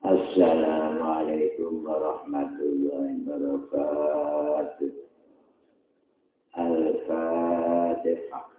السلام عليكم ورحمة الله وبركاته. الفاتحة.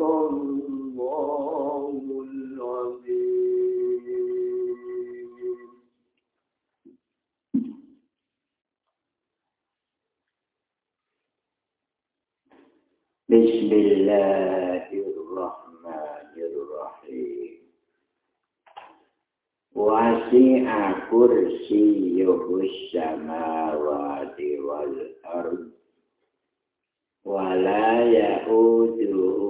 الله العظيم. بسم الله الرحمن الرحيم. وسع كرسيه السماوات والأرض ولا يؤوده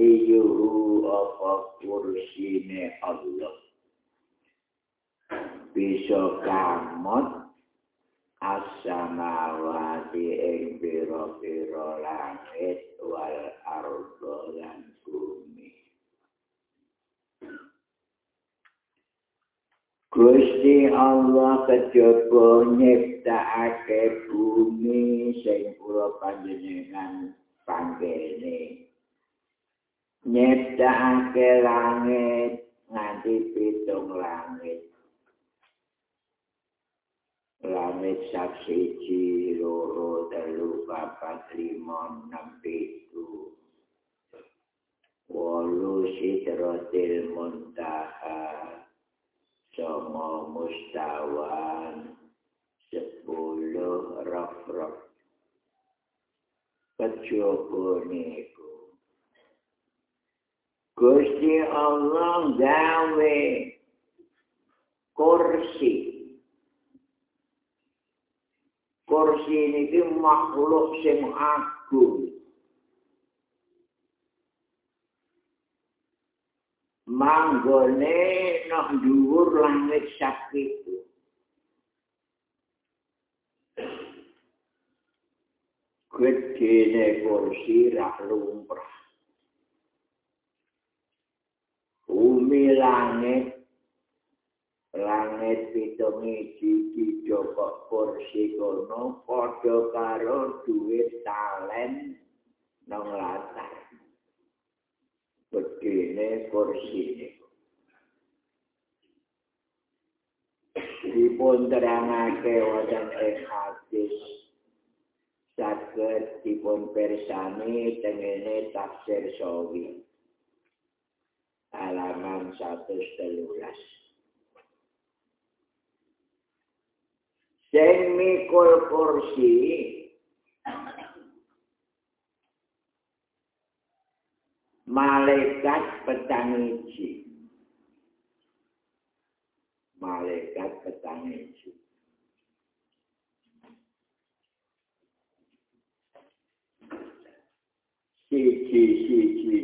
kursi yuhu apa kursine Allah bisa kamot as-samawati ing pira-pira langit wal ardo lan bumi Gusti Allah kejaba nyiptakake bumi sing kula panjenengan panggene. Nyiptakake langit nganti pitung langit. Langit sak siji, loro, telu, papat, lima, enam, pitu. Walu sidratil muntaha. Sama mustawan sepuluh raf-raf. Kejaba niku. Gusti Allah gawe kursi. Kursi niki makhluk sing agung. manggone nok dhuwur langit sakitu. Gedene kursi rak lumrah. Bumi langit langit pitung iki joko kursi kono padha karo duit talen nang latar. begini kursi ini. Dipun terangake wonten ing hadis saged dipun persani tengene tafsir sawi halaman 113 Sing mikul kursi malaikat petangiji. Malaikat petangiji. Siji-siji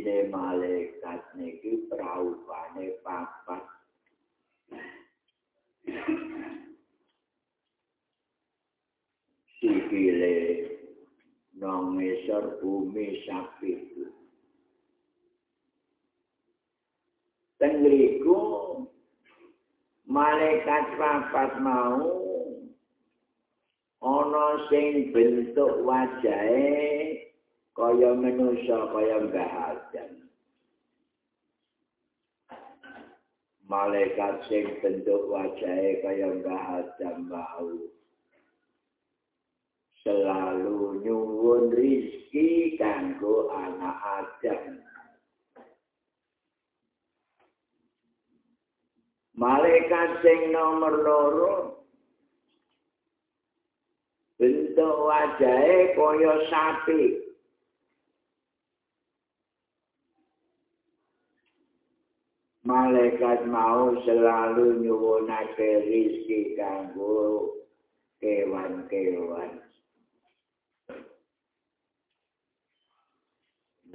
ne malaikat niki praupane papat. Sikile nang ngisor bumi sakitu. Tengriku malaikat papat mau ana sing bentuk wajahe kaya manusa kaya bahagian. Malaikat sing bentuk wajahe kaya bahagian mau selalu nyuwun rizki kanggo anak Adam. Malaikat sing nomor loro bentuk wajahe kaya sapi malaikat mau selalu nyuwunake rezeki kanggo kewan-kewan.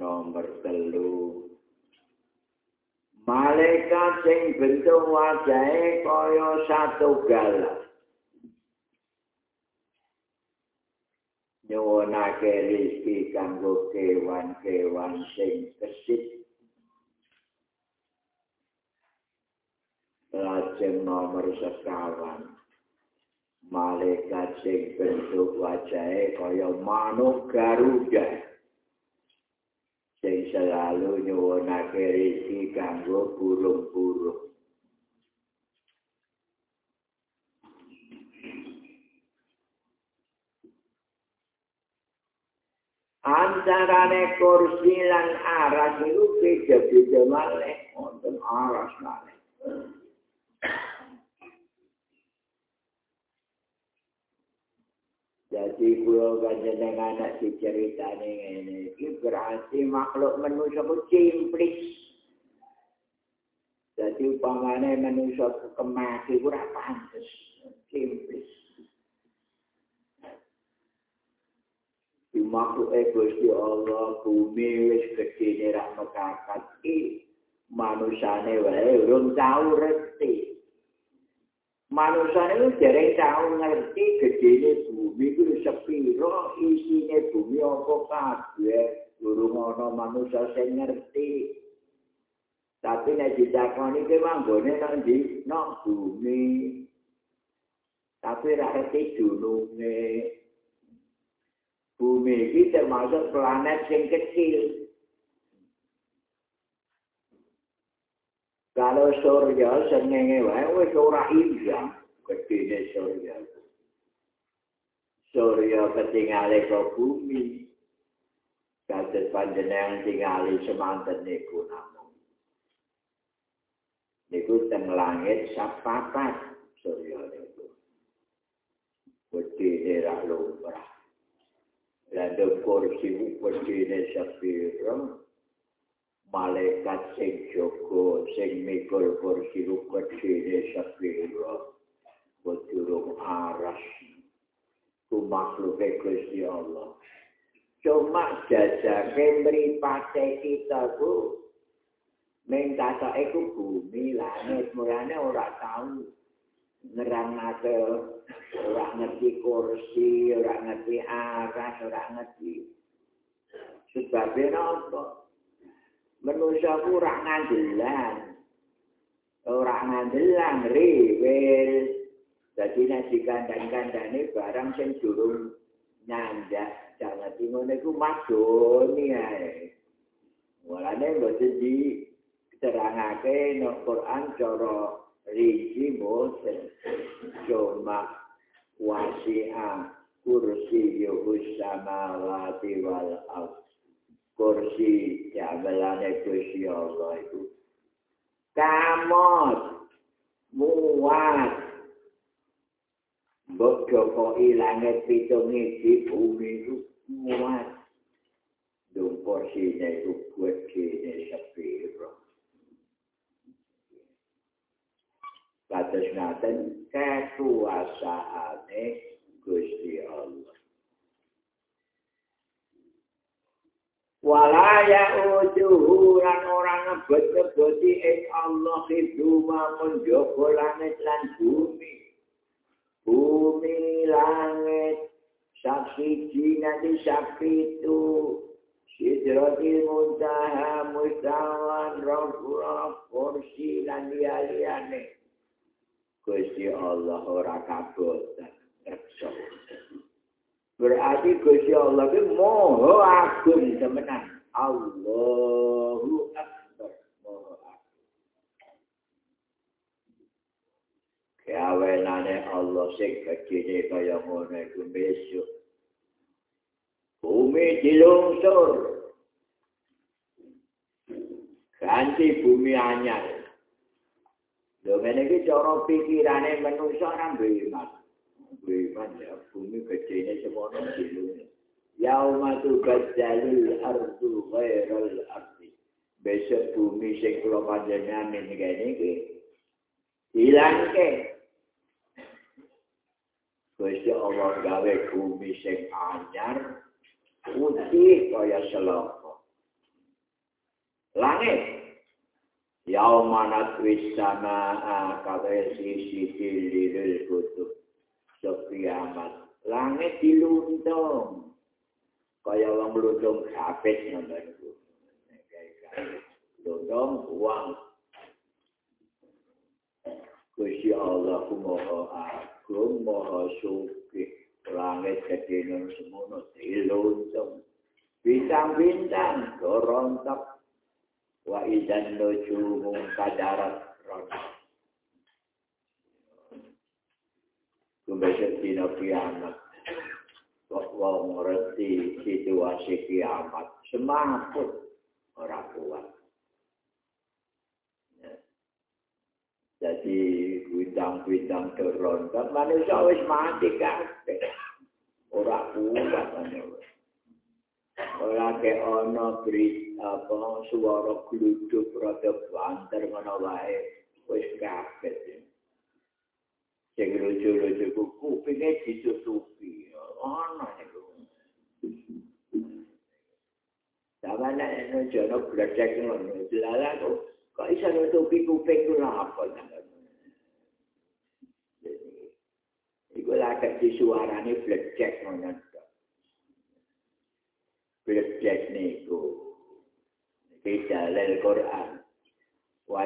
Nomor telu. Malaikat sing bentuk wajahe kaya satu galak. Nyuwunake rezeki kanggo kewan-kewan sing kesit lajeng nomor sekawan. Malaikat sing bentuk wajahe kaya manuk garuda. Sing selalu nyuwunake rezeki kanggo burung-burung. Antarane kursi lan aras itu beda-beda malih. Wonten aras malih Jadi kalau kanjeng anak si cerita ini, ini berarti makhluk manusia pun cimplis. Jadi umpamanya manusia kemati kurang pantas, cimplis. Di makhluk egois di Allah, bumi wis gede ini rahmat kakak, manusia ini wae, belum tahu reti. Manusia itu jarang tahu ngerti gedene bumi itu sepiro isinya bumi apa kabeh. Durung ana manusia sing ngerti. Tapi nek ditakoni ki manggone nang ndi? Nang bumi. Tapi ra ngerti dununge bumi iki termasuk planet sing kecil Kalau surya sengenge wae wis ora ilang gedene surya. Surya ketingale ke bumi. Kados panjenengan tingali semanten niku namung. Niku teng langit sapapat surya niku. Gedene ra lumrah. Lalu kursi gedene sepiro malaikat sing jaga sing mikul kursi rukat dene sepiro. Bodurung aras. Ku makhluk Gusti Allah. Cuma jajake mripate kita ku minta iku bumi langit mulane ora tau. Nerangake ora ngerti kursi ora ngerti aras ora ngerti. Sebabnya apa manusia ora ngandelan. Ora ngandelan rewel. Dadi nek dikandang-kandane barang sing durung nyandak jangan ngono iku madoni ae. Walane mboten di terangake no Quran cara rinci boten cuma wasi'a kursi yuhus samawati wal ardh kursi jabalane kursi Allah itu kamot muat. Mbok joko ilange pitung iki bumi itu muat. Dong kursi itu buat kini sepiro Kados ngaten kekuasaane Gusti Allah. Walaya ujuhu lan ora ngebet-ngebeti ing Allah itu mamun joko langit lan bumi. Bumi langit saksi jina di sapi itu sidrati muntaha mustawan rohura kursi lan liya-liyane Gusti Allah ora kabut reksa Berarti Gusti Allah itu moho agung temenan. Allahu Akbar. Moho agung. Keawenane Allah sing kecil kaya ngono iku besok. Bumi dilungsur. Ganti bumi anyar. Lho ngene iki cara pikirane manusa nang bima. Beriman ya, bumi kecilnya semuanya dulu. Yauma tu bajjalul ardu ghairal ardi. besok bumi sing kula panjenengan ning kene iki ilangke Gusti Allah gawe bumi sing anyar putih kaya seloko langit Yaumana twisana akawe sisi diliril kutub sekiamat langit diluntung. Kaya wong luntung kapit ngoten iku. Luntung uang. Gusti Allah kumoho agung moho suki langit kedinun semono diluntung. Bintang-bintang gorontak wa idan nujumu kadarat rontak Kumbesek dina kiamat kok wong ngerti situasi kiamat. Semaput ora kuat. Jadi bidang-bidang turun kan manusia wis mati kabeh. Ora kuat manusia. Ora ke ana beri apa suara gluduk rada banter ngono wae. Wis kabeh sing lucu-lucu kuku pinge ditutupi ana niku. Samane eno jono bledek ngono, dilala kok kok iso nutupi kuping kula apa Iku lagi di suarane bledek ngono. Bledek niku. Iki dalil Quran. Wa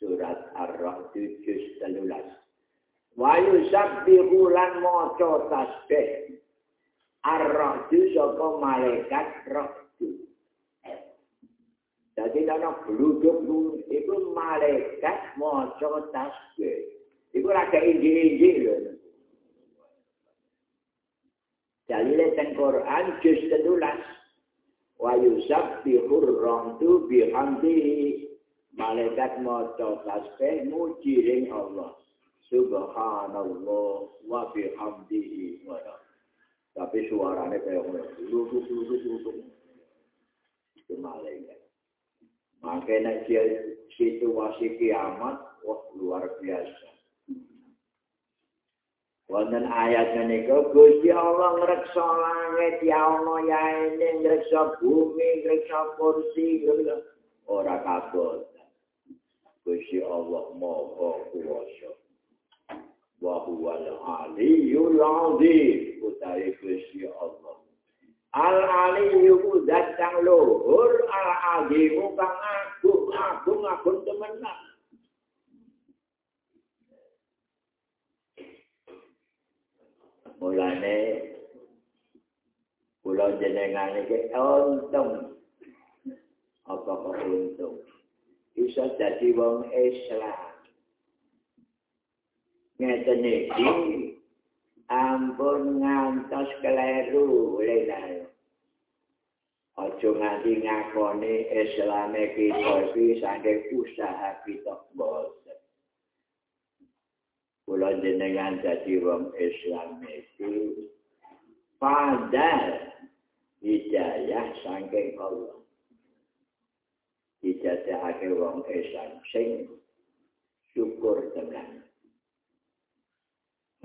surat Ar-Ra'd juz 13. Wayu sabbihu lan maca tasbih. Ar-Rahdu saka malaikat Rahdu. Jadi ana bluduk iku malaikat maca tasbih. Iku raga injil-injil lho. Dalile teng Quran juz 13. Wa yusabbihu ar-rahdu bihamdihi. Malaikat maca tasbih muji Allah. subhanallah wa bihamdihi wa tapi suaranya kayak ngono lulu lulu lulu itu malaikat. Makanya dia situasi kiamat wah luar biasa. Wonten ayat menika Gusti Allah ngreksa langit ya ono ya ini ngreksa bumi ngreksa kursi ora kabut Gusti Allah Maha Kuwasa wa huwa al-aliyyul azim utawi Gusti Allah. Al-aliyyu zat kang luhur al-azim kang agung agung agung temenan. Mulane kula jenengan iki untung apa kok untung bisa jadi wong Islam. Ngeten iki. Ampun ngantos keliru lenae aja nganti ngakoni islame kita iki saking usaha kita boten kula jenengan dadi wong islam iki padahal hidayah saking Allah dijajahake wong islam sing syukur tenan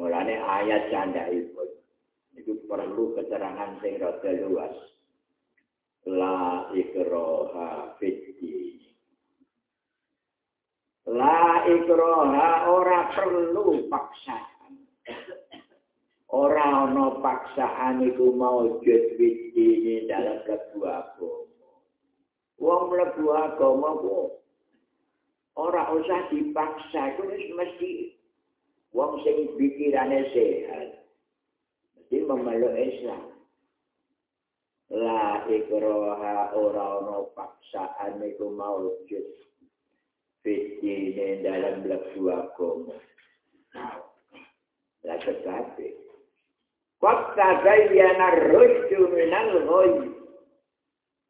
Mulane ayat canda itu. Perlu keterangan sing rada luas. La ikroha fitri. La ikroha ora perlu paksaan. Ora ana paksaan iku mau fitri ini dalam lebu agama. Wong lebu agama ku ora usah dipaksa, itu mesti wong sing pikirane sehat. Mesti memeluk Islam. La ikroha ora ono paksaan iku maujud fitine dalam lebu agama. La tetapi Waktu gayana rujuk minal ghoy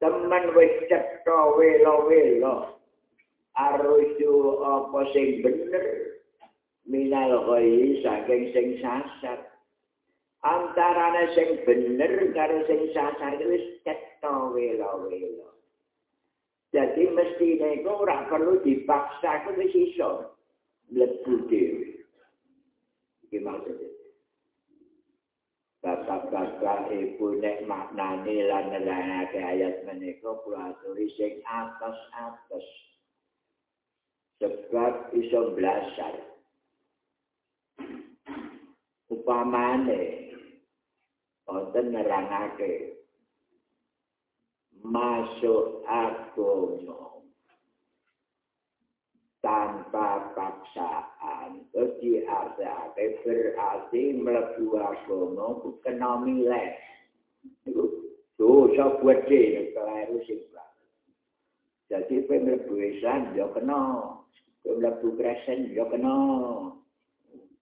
teman wis cetha welo-welo arruju apa sing bener minal ghoi saking sing sasar antarane sing bener karo sing sasar wis cetha wela-wela. Jadi mesti nek ora perlu dipaksa ku wis iso mlebu dhewe. Iki maksudnya. Bapak-bapak ibu nek maknani lan nerangake ayat menika kula aturi sing atas-atas. Sebab iso belajar. Upamane wonten nerangake masuk agama tanpa paksaan bagi ada berarti melebu agama kena nilai itu dosa buat dia keliru simpel jadi pemelebu Islam ya kena. Pemelebu Kristen ya kena.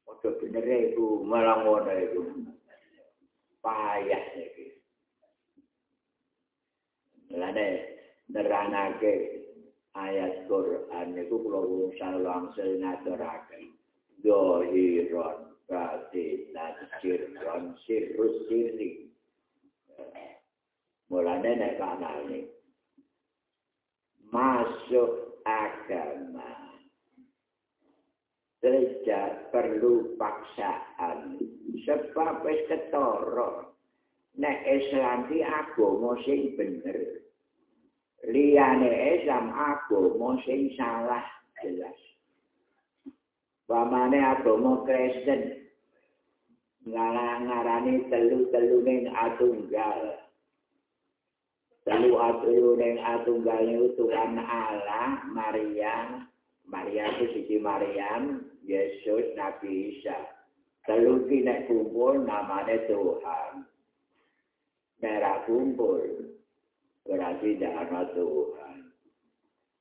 Ojo bener itu malah ngono itu payah iki. Lane neranake ayat Quran niku kula wungsul langsung ngaturaken. Dohiron berarti najirron sirus sirri. Mulane nek kanane masuk agama tidak perlu paksaan sebab wis ketara nek Islam ki agama sing bener liyane Islam agama sing salah jelas. Pamane agama Kristen. Ngarang-ngarani telu-telu ning atunggal. Telu ning atunggal Tuhan Allah Maria. Maria itu Siti Maryam, Yesus, Nabi Isa. Telu nek kumpul namanya Tuhan. Merah kumpul berarti dana Tuhan.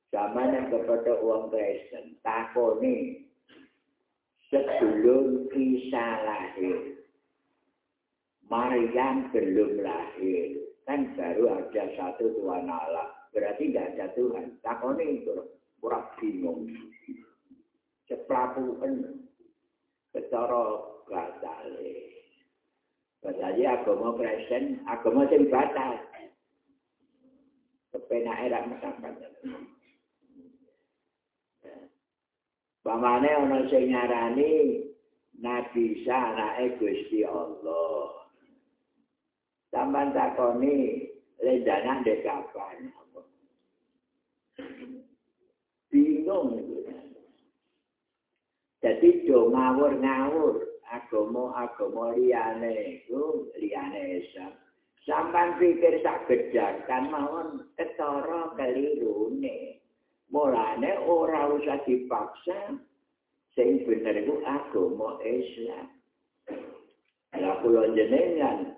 Sama yang kepada uang Kristen, takoni sebelum kisah lahir. Maryam belum lahir. Kan baru ada satu Tuhan Allah. Berarti tidak ada Tuhan. Takoni itu. ora bingung. Ceplapuken secara batale. Batale agama Kristen, agama sing batal. Kepenake ra mesakan. Pamane ana sing nyarani Nabi Isa anake Gusti Allah. Sampan takoni lendana ndek kapan? bingung Jadi do ngawur-ngawur agama-agama liyane iku liyane Islam. Sampan pikir sak gedakan mawon ketara kelirune. Mulane ora usah dipaksa sing bener iku agama Islam. Lah kula jenengan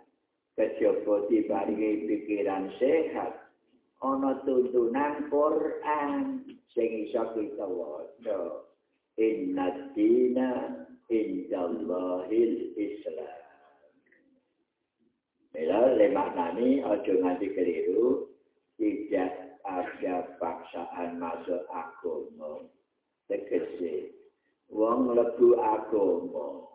kejaba diparingi pikiran sehat ana tuntunan Quran sing iso kita waca inna dina indallahil islam Mila lemak nani ojo nganti keliru tidak ada paksaan masuk agama tegese. Wong lebu agama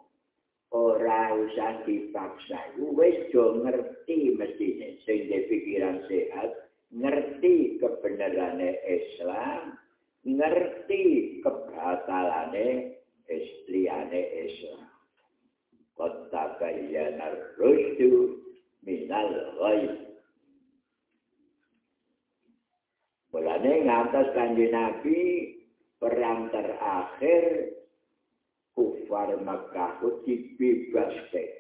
ora usah dipaksa wis do ngerti mestine sing pikiran sehat ngerti kebenarannya Islam, ngerti kebatalannya istriane Islam. Kota bayyana rusdu minal ghaib. Mulane ngantos kanji Nabi perang terakhir kufar Makkah dibebaskan.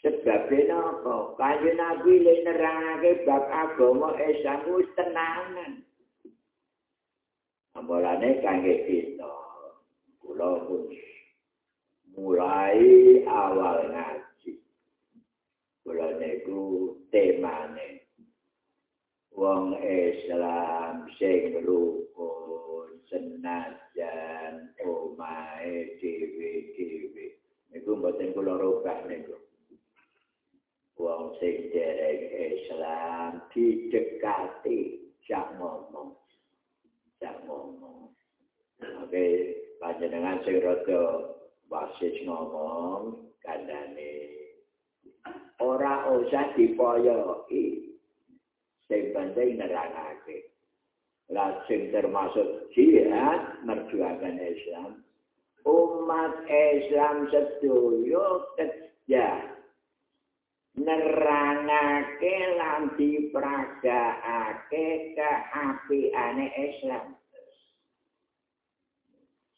Sebab napa? Kanjeng Nabi lek nerangake bab agama Islam wis tenanan. Ambalane kangge kita. Kula mulai awal ngaji. Niku temane wong Islam sing rukun senajan omahe dhewe-dhewe. Niku mboten kula rubah niku. wong sing dereng Islam didekati jak ngomong jak ngomong oke panjenengan sing rada wasis ngomong kandane usah dipoyoki. Sing penting nerangake. Lah sing termasuk jihad merjuangkan Islam. Umat Islam sedoyo kerja nerangake lan dipragakake keapiane Islam.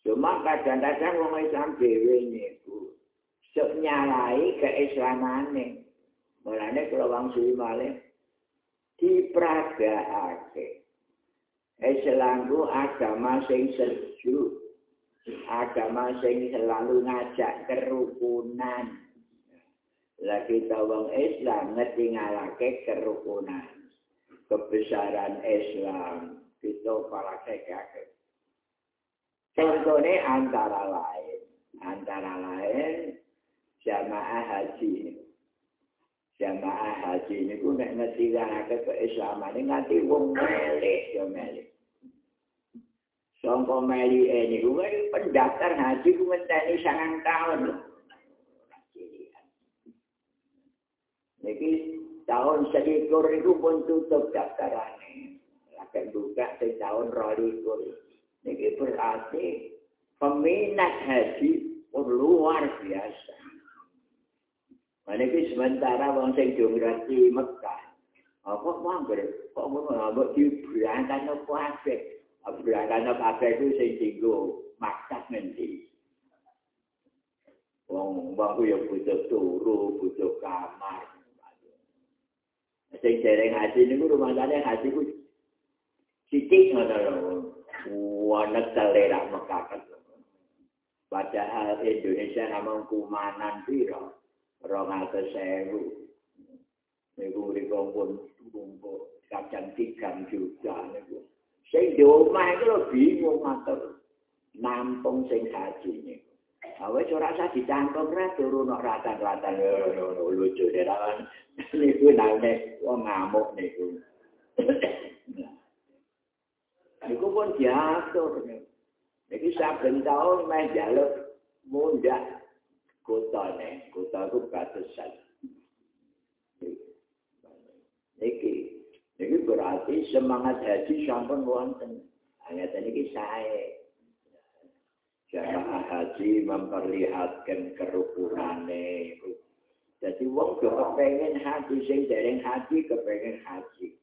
Cuma kadang-kadang wong Islam dhewe niku sok nyalai keislamane. Mulane kula wong suwi malih dipragakake. Islam ku agama sing sejuk. Agama sing selalu ngajak kerukunan. Lagi tawang Islam ngerti ngalake kerukunan. Kebesaran Islam. Kita para kekake. Contohnya antara lain, antara lain jamaah haji. Jamaah haji ini pun nek ngerti ke keislaman ini ngerti wong melik ya melik. Sangka meli ini gue pendaftar haji gue ngenteni sangat tahun. Niki tahun selikur itu pun tutup daftarannya. Akan buka setahun rolikur. Ini berarti peminat haji luar biasa. Ini sementara orang yang jumrati Mekah. Apa mangger? Kok ngono ambek diberangkat no kabeh. Berangkat no kabeh itu sing tinggu maksud nanti. Wong wong ku yo butuh turu, butuh kamar. Sing dereng haji niku rumah tangga haji ku sithik ngono lho. Wana selera mekakan. Padahal Indonesia namun kumanan piro. Rong atas sewu. Niku mereka pun tunggu. Kadang tigang juga. Niku. Sing di rumah itu lo bingung atau nampung sing haji niku. Awe ora usah dicangkem ra turu nok ratan-ratan lucu deh kan. Niku nane wong ngamuk niku. Niku pun diatur. Niki saben taun meh jaluk mundak kota ne, kota ku batasan. Niki, niki berarti semangat haji sampun wonten. Hanya niki saya. Jamaah haji memperlihatkan kerukunan Jadi wong kepengen haji, sing dereng haji kepengen haji.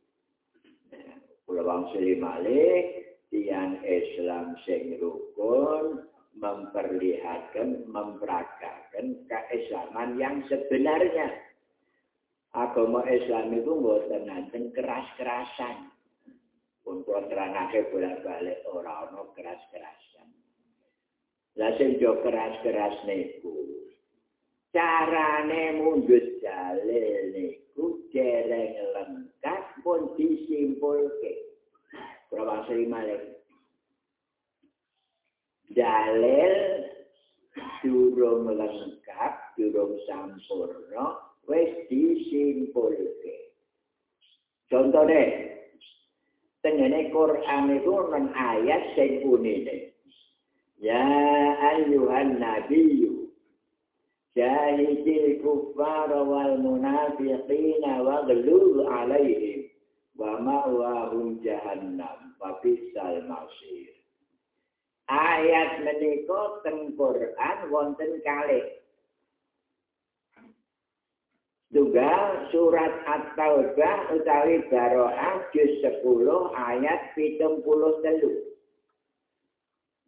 Kula wangsul malih tiang Islam sing rukun memperlihatkan, memperagakan keislaman yang sebenarnya. Agama Islam itu buatan nanti keras-kerasan. Untuk terangake bolak-balik orang-orang keras-kerasan. Lah sing keras-keras niku. Carane mundut dalil niku dereng lengkap pun disimpulke. Berapa seri malik? Dalil durung lengkap, durung sampurno, wis disimpulke. Contoh deh, tengene Quran itu non ayat sing unine. Ya ayuhan nabiyyu jahidil kuffar wal munafiqina wa ghlul alaihim wa ma'wahum jahannam wa bisal masir ayat menika teng Quran wonten kalih Juga surat At-Taubah utawi Baroah juz 10 ayat 73.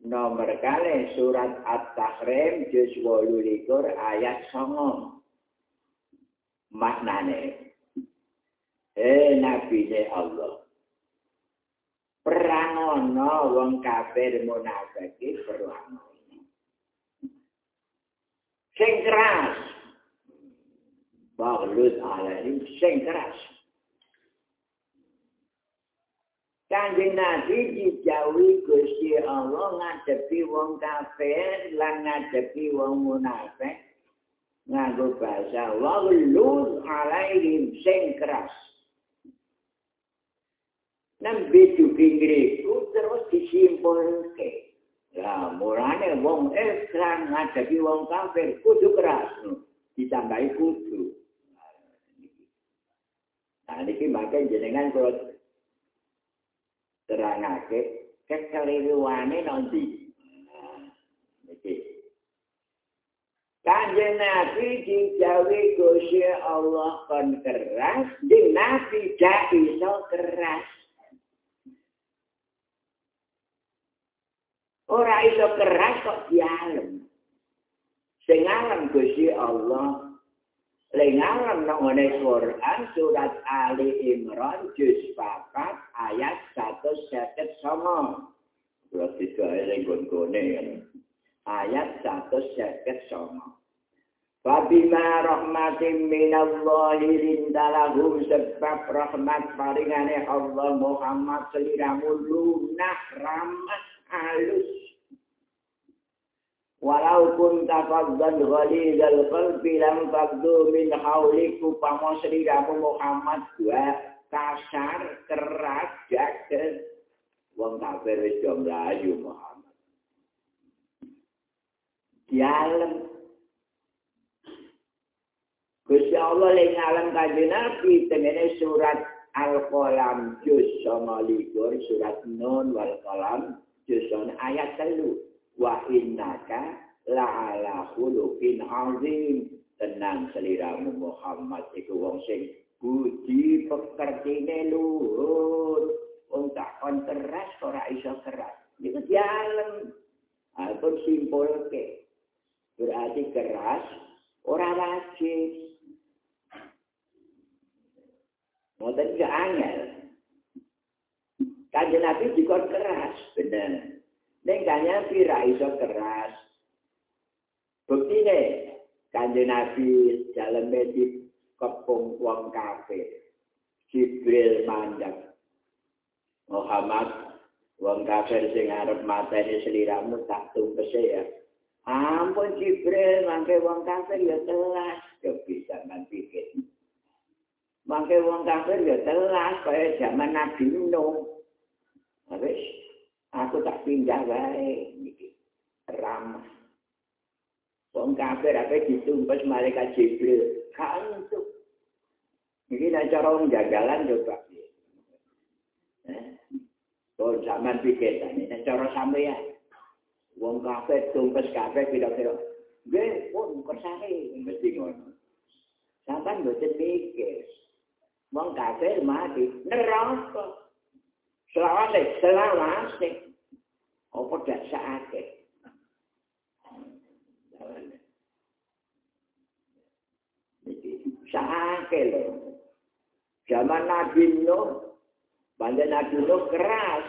nomor kali surat At-Tahrim juz 28 ayat 9 maknane eh nabi Allah perang ono wong kafir munafik perang sing keras. Baglut alaihim sing keras. Kanjeng Nabi dijauhi Gusti Allah ngadepi wong kafir lan ngadepi wong munafik nganggo bahasa waglul alaihim sing keras. Nembe dukingriku terus disimpulke. Ya, mulane wong Islam ngadepi wong kafir kudu keras. Ditambahi kudu. maka jenengan kula terangake kekeliruane nanti. Iki. Kanjeng Nabi dijawi Gusti Allah kon keras, di Nabi gak iso keras. Ora iso keras kok dialem. Sing alam Gusti Allah Lengalan nang ngene Quran surat Ali Imran juz 4 ayat 159. Kula digawe ning gone ayat 159. Fabima rahmatin minallahi rindalahum sebab rahmat paringane Allah Muhammad seliramu lunah ramah alus Walaupun tafadzan ghalidal qalbi lam faddu min hauliku pamosri kamu Muhammad dua kasar keras jaket wong kafir wis do mlayu Muhammad. Dialem. Gusti Allah ling alam kanjeng Nabi tengene surat Al-Qalam juz 9 surat Nun wal Qalam juz ayat 3 wa innaka la'ala khuluqin azim. Tenang seliramu Muhammad. Iku wong sing budi pekertine luhur wong tak kon keras ora iso keras. Iku dialem. Aku simpul ke berarti keras ora wajib. Mungkin gak angel. Kajian Nabi dikon keras, benar. Ning kanya pira iso keras. Bukti ne, kanjeng Nabi jalan medit kepung wong kafir. Jibril mandek. Muhammad, wong kafir sing arep mateni seliramu tak tumpese ya. Ampun Jibril, mangke wong kafir ya telas. Yo bisa pikir. Mangke wong kafir ya telas kaya zaman Nabi Nuh. Habis aku tak pindah wae. Iki ramah. Wong kafir apa ditumpes malaikat jibril? Kantuk iki nek cara wong jagalan coba. Eh? Oh zaman pikir tani nek cara sampeyan. Wong kafir tumpes kafir kira-kira nggih pun kersane mesti ngono. Sampean mboten mikir. Wong kafir mati. Neraka selawase selawase. Apa dak sakake lho. Zaman nabi nuh banyak nabi nuh keras.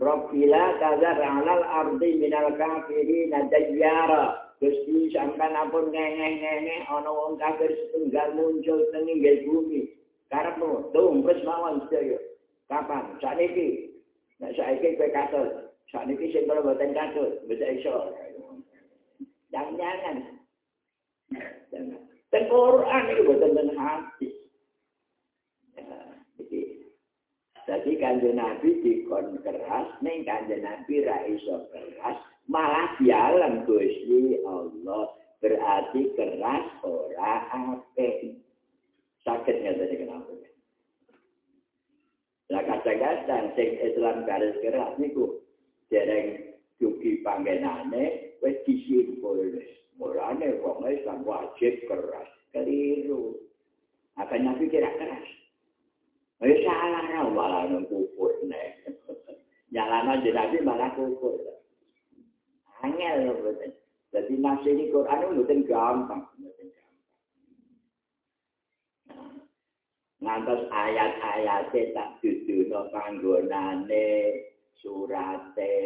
Rabbila tazar alal ardi minal kafirin dayyara. Gusti sampean ampun ngenge-ngenge ana wong kafir setunggal muncul teng bumi. Karepmu tumpes mawon sedaya Kapan? Saat ini. Nah, saat ini kue kasut. Saat ini saya kalau buatan kasut. Bisa iso. Jangan-jangan. Jangan. Dan Quran itu buatan dan hati. Jadi kanjeng Nabi dikon keras, ning kanjeng Nabi ra iso keras, malah jalan Gusti Allah. Berarti keras ora apik. Sakitnya tadi kenapa? Lah kadang-kadang sing Islam garis keras niku dereng dugi panggenane wis disimpul. Mulane wong Islam wajib keras. Keliru. Apa nabi kira keras? Ayo salah ra malah nang kufur nek. Nyalana jenenge malah kufur. Angel lho. Jadi nasi ini Quran itu bukan gampang. Ngantos ayat-ayat tak duduno panggonane surate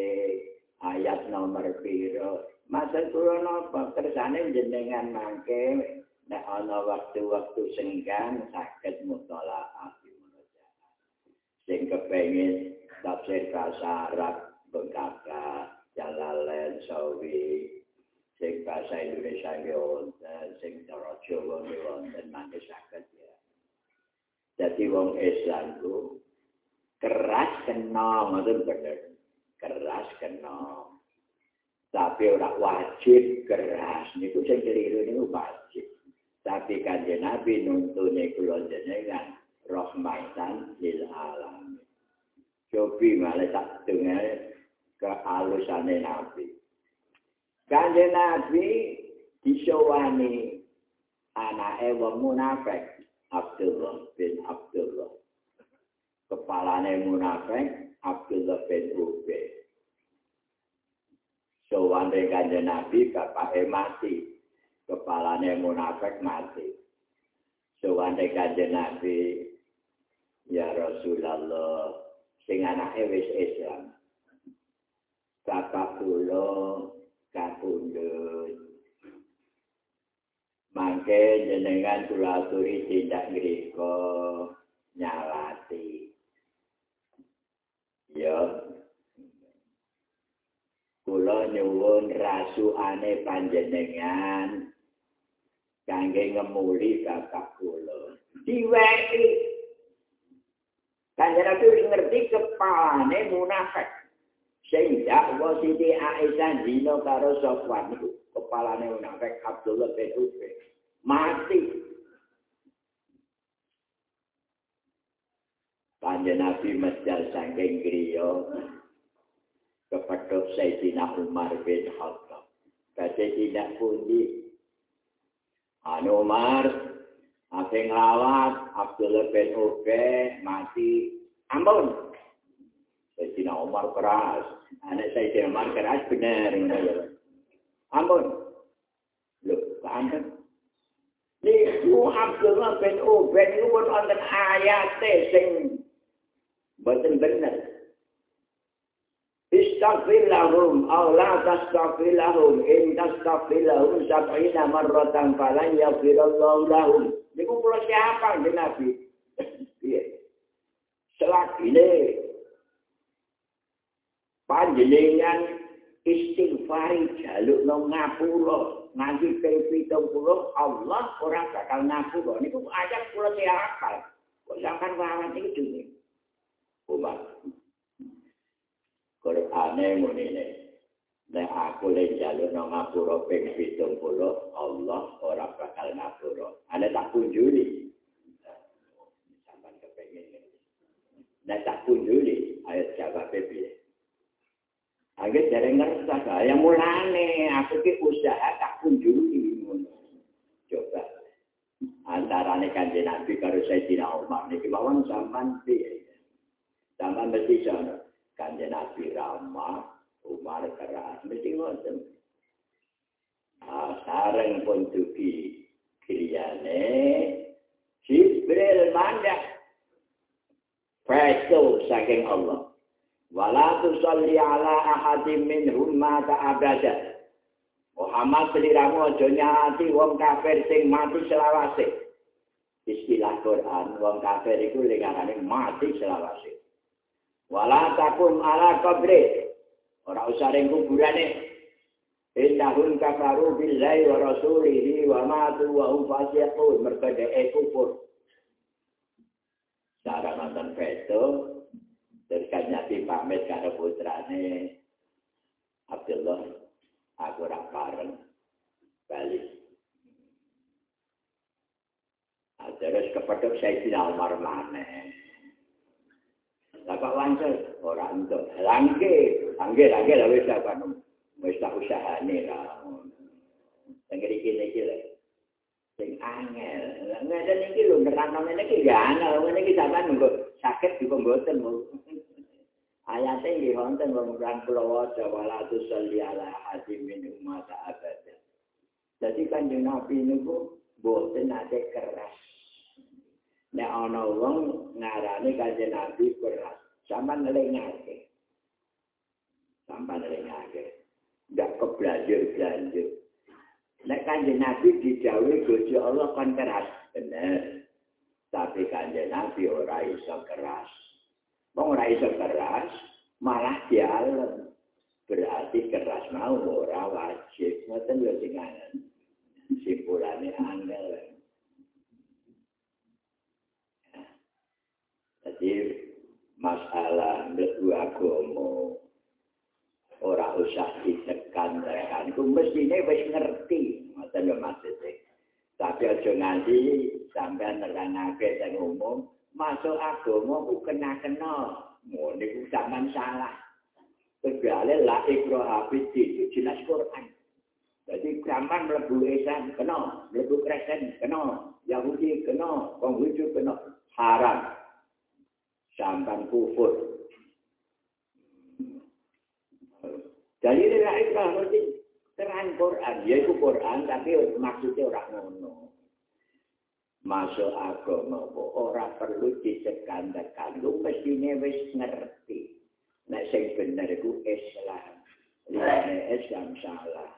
ayat nomor piro. Masa kula napa? Kersane jenengan mangke nek ana waktu-waktu senggang saged mutolaah sing kepengin tafsir bahasa Arab bengkaka jalalen sawi. Sing bahasa Indonesia yo sing cara Jawa yo wonten mangke saged Jadi wong Islam itu keras kena, ngoten bener. Keras kena. Tapi ora wajib keras. Niku sing keliru niku wajib. Tapi kanjeng Nabi nuntune kula jenengan rahmatan lil alam. Cobi malah tak dengar kehalusannya Nabi. Kanjeng Nabi disowani anake wong munafik Abdullah bin Abdullah. Kepalane munafik Abdullah bin Ubay. Sowan kanjeng Nabi bapake mati. Kepalane munafik mati. Sowan kanjeng Nabi Ya Rasulullah sing anake wis Islam. Bapak kula kapundhut. Mangke jenengan kula aturi tindak ngrika nyalati. Ya. Kula nyuwun rasukane panjenengan kangge ngemuli bapak kula. Diweki. Kanjeng Nabi ngerti kepalane munafik. sehingga wa Siti Aisyah dino karo Sofwan itu kepalane munafik Abdullah bin Ubay mati Panjen Nabi Masjid Sangking Griyo kepada Sayyidina Umar bin Khattab. Kata tidak pundi. Anu Umar, apa ngelawat, Abdullah bin Ubay mati. Ampun, Sayyidina Umar keras. Anak Sayyidina Umar keras benar. Ampun. Loh, ampun? Niku Abdullah bin Ubed itu pun wonten ayat sing boten bener. Istaghfir lahum aw la tastaghfir lahum in tastaghfir lahum sab'ina marratan falan yaghfirallahu lahum. Niku kula siapa Nabi? Piye? Selagi ini panjenengan istighfari jaluk no ngapura. Nanti ping pitung puluh Allah orang bakal ngapura. Niku ayat kula siapal kok sampean wawan iki dene Umar Qur'ane ngene Nek aku le jaluk no ngapura ping pitung Allah ora bakal ngapura. Ana tak kunjuli sampean kepengin. Nek tak kunjuli ayat jawab piye Angge jare ngerti saya mulane aku ki usaha tak kunjungi ngono. Coba antarane kanjeng Nabi karo Sayyidina Umar niki mawon sampean piye? Sampean mesti sono kanjeng Nabi ramah Umar keras mesti ngoten. Ah sareng pun tuki kriyane Jibril mandak Presto saking Allah. Wala tusalli ala ahadim minhum mata abada Muhammad seliramu aja nyati wong kafir sing mati selawase. Istilah Quran wong kafir iku lengarane mati selawase. Wala takum ala qabri. Ora usah ring kuburane. Innahum kafaru billahi wa rasulihi wa matu wa hum fasiqun. Mergo dhek kufur. Cara nonton veto, Terus kan Nabi pamit karo putrane Abdullah aku ora pareng balik. Nah, terus kepedok saya tidak Umar mana. Lah kok lancar ora entuk. Langke, langke langke lah wis apa nu. Wis tak usahane lah. Tenggeri kene iki lho. Sing angel. Lah ngene iki lho nerangno ngene iki ya ana ngene iki sampean sakit di pemboten wonten wong kan kula waca wala tusalli ala hadim min umat abada. Dadi kanjeng nabi niku boten ate keras. Nek ana wong ngarani kanjeng nabi keras sampean ngelingake. Sampean ngelingake. Ndak kebelajar belajar nek kanjeng nabi dijauhi Gusti Allah kan keras bener. Tapi kanjeng Nabi ora iso keras. Wong ora iso keras, malah dialem. Berarti keras mau ora wajib. Ngoten lho sing anen. Simpulane angel. Jadi masalah mlebu agama ora usah ditekan kan. Ku mestine wis ngerti. Ngoten lho maksudnya. Tapi aja nganti sampai nerangake dan umum masuk agama ku kena-kena. Mau niku zaman salah. Kecuali la ikro habiti itu jelas Quran. Jadi zaman melebu Islam kena, melebu Kristen kena, Yahudi kena, Konghucu kena, haram. Sampai kufur. Jadi la ikro habiti terang Quran, yaitu Quran tapi maksudnya orang ngono. Masuk agama ora perlu disekan-sekan lu mestine wis ngerti. Nek sing bener iku Islam. Liyane Islam salah.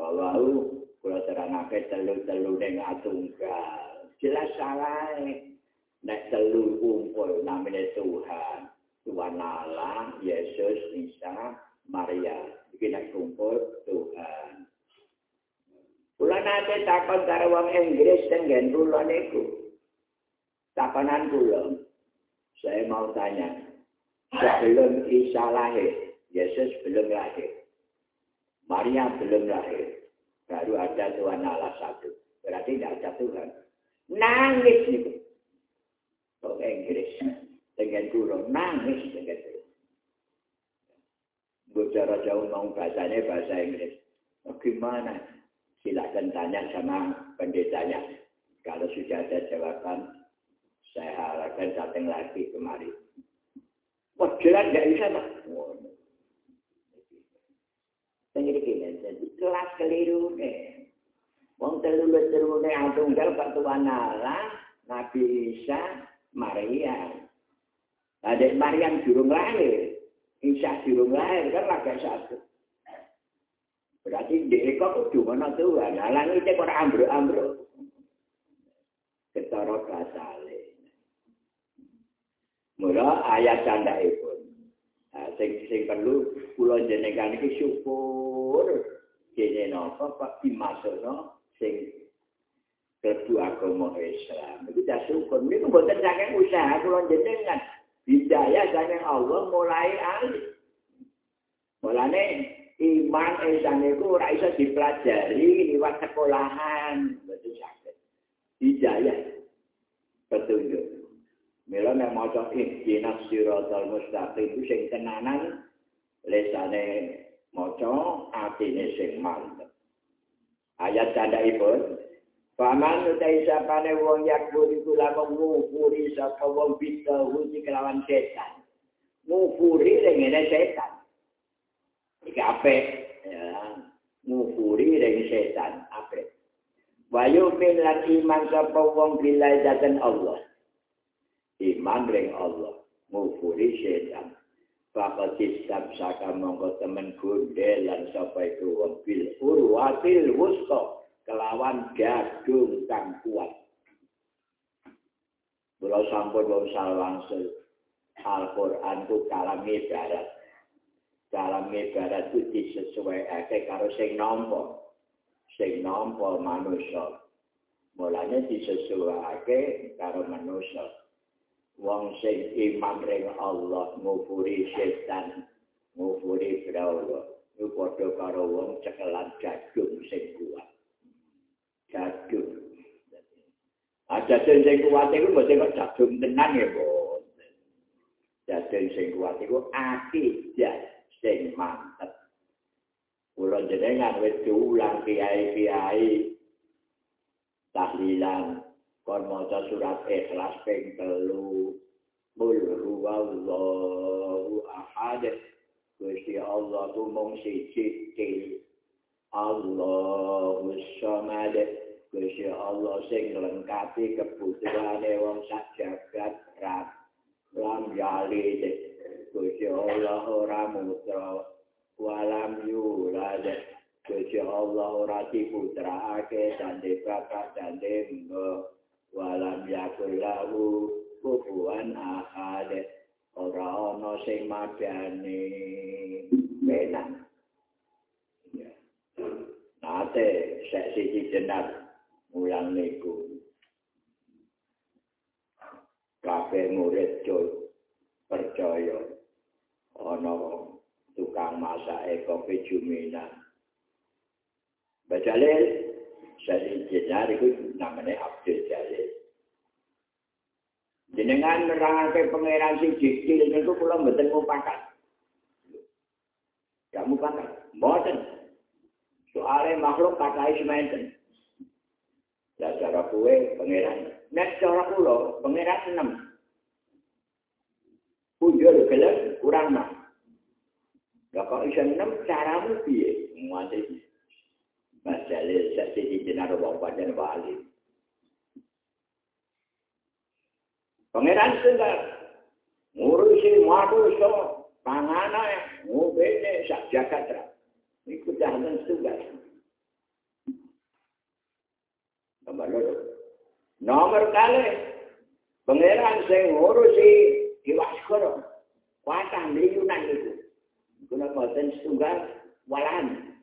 Kalau kula terangake telu-telu ning atunggal jelas salah nek telu kumpul namine Tuhan. Tuhan Allah Yesus Isa Maria. Iki nek kumpul Tuhan Kula nate takon karo wong Inggris sing nggen kula niku. Takonan kula. Saya mau tanya. Sebelum Isa lahir, Yesus belum lahir. Maria belum lahir. Baru ada Tuhan Allah satu. Berarti tidak ada Tuhan. Nangis itu. Wong Inggris. Dengan kula nangis dengan itu. Bicara jauh mau bahasanya bahasa Inggris. Bagaimana? Silakan tanya sama pendetanya. Kalau sudah ada jawaban, saya harapkan datang lagi kemari. Wah, jelas bisa, Pak. Tengiri gini, jadi kelas keliru nih. Wong nih, tunggal Pak Tuhan Allah, Nabi Isa, Maria. Adik Maryam jurung lahir, Isa jurung lahir, kan lagi satu. Berarti dia kok kudu mana Tuhan. Nah, langit itu orang ambruk-ambruk. Ketara kasale. Mula ayat canda itu. Nah, sing, sing perlu pulau jenengan ini syukur. Kini nopo pak dimasukno sing kedua agama Islam. Itu dah syukur. Ini buatan sangat usaha pulau jenengan. Bidaya sangat Allah mulai alih. Mulanya iman esan itu ora iso dipelajari liwat sekolahan. Betul sakit hidayah. Petunjuk Mila nek maca ihdinas siratal mustaqim itu sing tenanan lesane maca atine sing mantep. Ayat candhaipun Paman utai sapane wong yakburi kula ngufuri sapa wong bisa wuji kelawan setan. Ngufuri dengan setan. Iki ape ya ngufuri ring setan ape. Wayu min lan iman sapa wong bilai datan Allah. Iman ring Allah ngufuri setan. Bapak sistem saka monggo temen gundel lan sapa iku wong bil urwatil wusta kelawan gadung kang kuat. Kula sampun wong salwangsul Al-Qur'an ku kalam ibarat dalam ibarat itu disesuaikan karo sing nampa sing nampa manusia mulanya disesuaikan karo manusia wong sing iman ring Allah ngufuri setan ngufuri brawa itu padha karo wong cekelan jagung sing kuat jagung ada sing kuat itu mesti kok jagung tenan ya bos jagung sing kuat itu akidah sing mantep. Kula jenengan wis diulang kiai-kiai tahlilan kon maca surat ikhlas ping telu. Mul huwallahu ahad. Gusti Allah tu mung siji Allahu samad. Gusti Allah sing lengkapi kebutuhane wong sak jagat rat lam yali Gusti Allah ora mutra walam yulad Gusti Allah ora diputraake dande bapak dande mbok. Walam yakul lahu kufuwan ahad ora ana sing madane benan Nate sek siji jenat mulang niku. Kabeh murid jo percaya ana tukang masak kopi jumina. Bajalil, saya jenar itu namanya Abdul Jalil. jenengan nerangake pangeran sing jikil niku kula mboten mupakat. Ya mupakat. Mboten. Soale makhluk katai sementen. Ya cara kuwe pangeran. Nek cara kula pangeran enam. Punjul gelem kurang mah. Ya kok iso enam caramu piye? Ngwate. Mas Jalil sak siji dinar wong pancen. Pangeran tunggal ngurusi manusia panganan ngobene sak jagat ra. Iku jalan. Nomor loro. Nomor kali pangeran sing ngurusi Iwaskoro. Kuatah miliunan itu. Kuna boten setunggal walahan.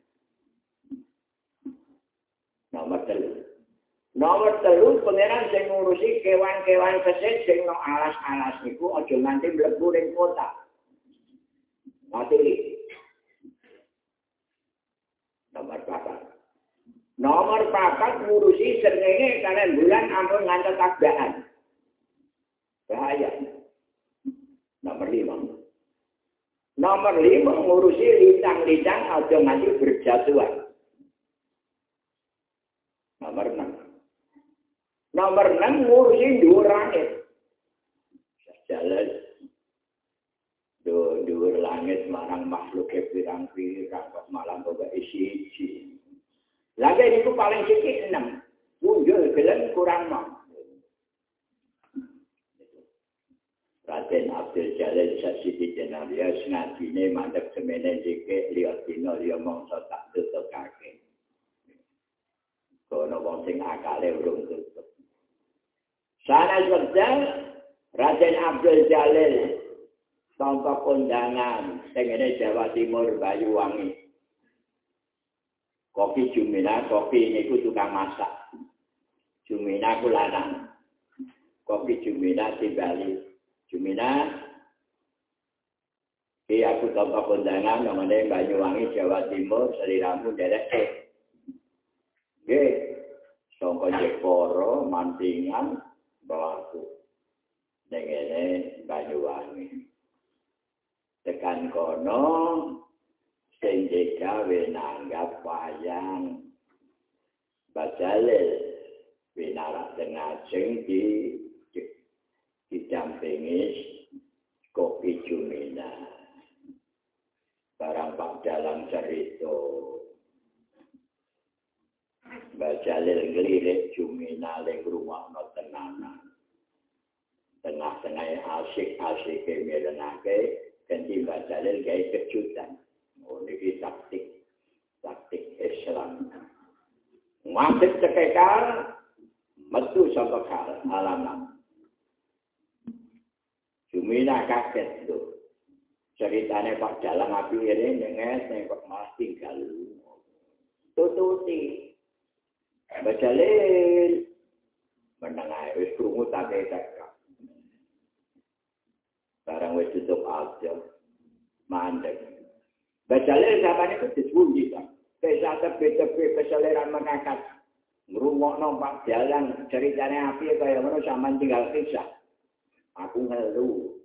Nomor telu. Nomor telu pangeran sing ngurusi kewan-kewan kesit sing no alas-alas niku aja nganti mlebu ning kota. Mati. Nomor papat. Nomor papat ngurusi sernenge kalian bulan ampun ngantar takdaan. Bahaya. Nomor lima. Nomor lima ngurusi lintang-lintang aja nganti berjatuhan. Nomor enam. Nomor enam ngurusi dhuwur langit. Jalan dhuwur langit marang makhluk pirang-pirang kok malam kok isi isi. Lagi itu paling sedikit enam. Punjul gelem kurang mau. Raden Abdul Jalil Sasidi Jenalia ngajine mandek semene dike lihat dino lihat mongso tak tutup kaki. Kono wong sing akale urung tutup. Sana kerja Raden Abdul Jalil tanpa kondangan tengene Jawa Timur Banyuwangi. Kopi Jumina, kopi ini ku tukang masak. Jumina ku lanang. Kopi Jumina di Bali. Jumina, Ki aku tanpa kondangan namanya Banyuwangi Jawa Timur seliramu derek eh. Oke, songko Jeporo mantingan bawaku. Nengene Banyuwangi. Tekan kono sing digawe nanggap wayang Bajale winarak tengah di didampingi kopi Jumina. Barang Pak dalam cerita. Mbak Jalil ngelirik Jumina ling rumah no tenanan. Tengah-tengah asik-asik mirenake, ganti Mbak Jalil gaya kejutan. Oh, ini taktik, taktik Islam. Ngasih cekekar, metu sampai halaman. Jumina kaget tuh. Ceritanya Pak Jalan api ini nenges, nengok malah tinggal. Tututi. Bajalil. Menengah, wis krungu tak kakak. Barang wis tutup aja. Mandek. Bajalil zaman itu disembunyi kan. Bisa tepi-tepi keseleran mengakat. Ngerungok nompak jalan ceritanya api kayak mana sama tinggal kisah. Aku ngeluh.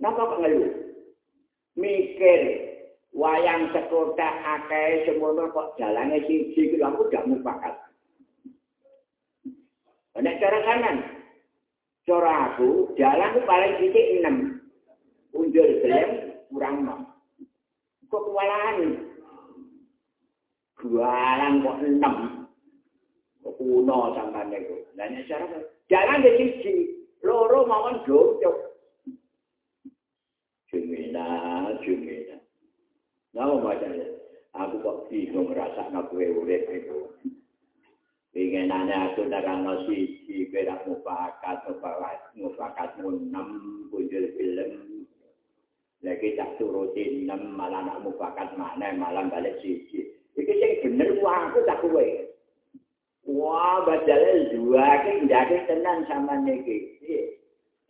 Napa kok ngeluh? Mikir wayang sekotak akeh semono kok jalane siji kuwi aku gak mufakat. Nek cara kanan, cara aku jalan paling titik 6. Unjul gelem kurang mau. Kok kualan? Kualan kok 6. Kok kuno sampeyan iku. Lah nek cara jalan ke siji, loro mawon jocok. Jumina, jumina. Nama macamnya, aku kok bingung rasa nak kue urip itu. Ingin nanya aku nerang no sisi, berak mufakat, mufakat, mufakat enam punjul film. Lagi tak turutin enam malah nak mufakat mana, malah balik sisi. Iki sing bener aku tak kue. Wah, badalnya dua, ini tidak tenang sama niki.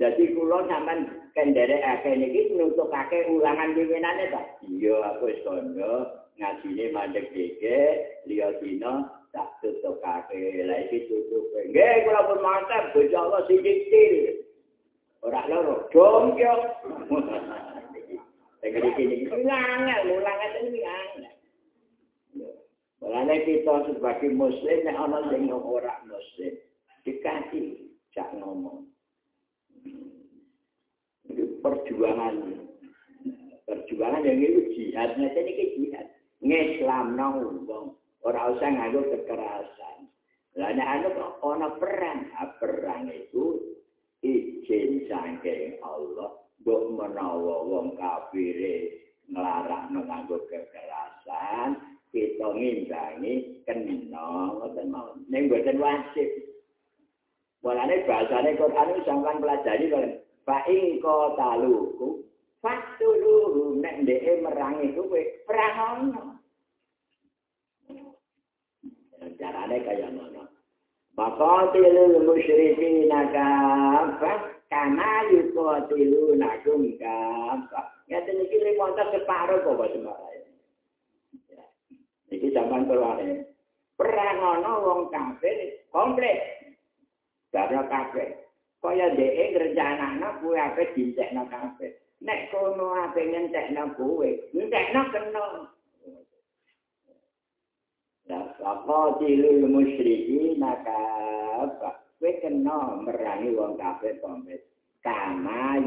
Jadi kula sampean kendere akeh niki akeh ulangan pimpinane ta? Iya, aku wis kono ngajine mandek dike liya dina tak tutup kaki, lah iki tutup. Nggih, kula pun mantap, bojo Allah sidik-sidik. Ora loro, dong yo. Tegak iki iki mulang ngeten iki ngangel. Mulane kita sebagai muslim nek ana sing ora muslim, dikasih cak ngomong. Perjuangan. Perjuangan yang itu jihad, ngeten iki jihad. Ngislamno wong. Ora usah nganggo kekerasan. Lah nek anu kok ana perang, ah, perang itu izin saking Allah mbok menawa wong kafir nglarang nganggo kekerasan kita ngimbangi kena ngoten mawon ning boten wajib Walane bahasane Quran sampean pelajari kan fa ing qataluku fatuluhu nek ndeke merangi kuwe perang ono carane kaya ngono Faqatilul musyrikina kafah kama yuqatiluna kum kafah. Ngaten iki lek wonten separo kok Pak Sembarang. Ya. Iki zaman. Perang ana wong kafir komplit. Karena kafir. Kaya dhek ngrencanakno kuwi ape dintekno kafir. Nek kono ape ngentekno kuwi, ngentekno kena. Faqatilul musyrikin kafah. Kowe kena merangi wong kafir komplit. Kama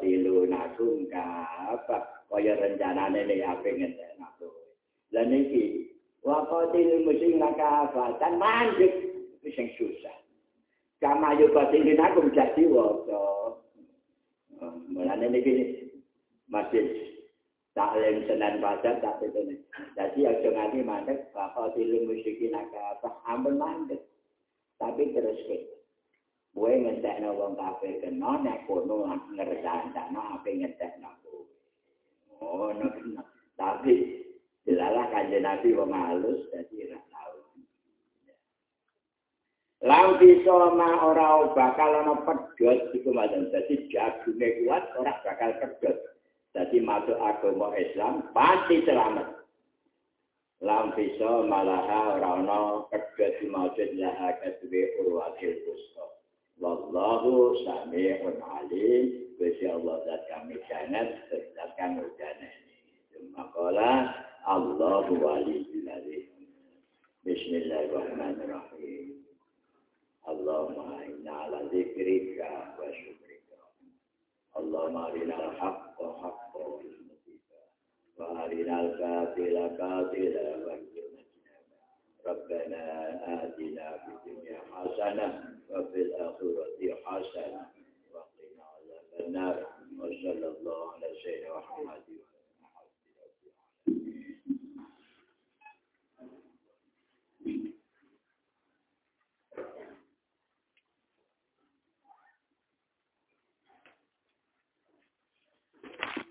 tilu nakum kafah. Kaya rencanane nek ape ngentekno kowe. Lah niki waqatilul musyrikin kafah. Tan mandek wis sing. Kama yuko tilu nakum jadi waca. Mulane niki masih taklim senen padat tak betulnya. Jadi aja nganti mandek bakal tilu musyrikin apa ampun mandek. Tapi terus ke. Kowe ngentekno wong kafir kena nek kono ngerjakan apa ngentekno kowe. Oh, no, no. Tapi dilalah kanjeng Nabi wong halus ra tau. Lam bisa ma ora bakal ana pedhot iku macam dadi jagune kuat ora bakal pedhot. Jadi masuk agama Islam pasti selamat. Lam bisa malaha rana kerja di masjid laha kasbi urwatil kusta. Wallahu sami'un alim. Bisi Allah dat kami janat, dat kami janat. Makalah Allah wali bilali. Bismillahirrahmanirrahim. اللهم إنا على ذكرك وشكرك. اللهم أرنا الحق حقا وارزقنا وأرنا الباطل باطلا وارزقنا ربنا آتنا في الدنيا حسنة وفي الآخرة حسنة. وقنا عذاب النار. وصلى الله على سيدنا محمد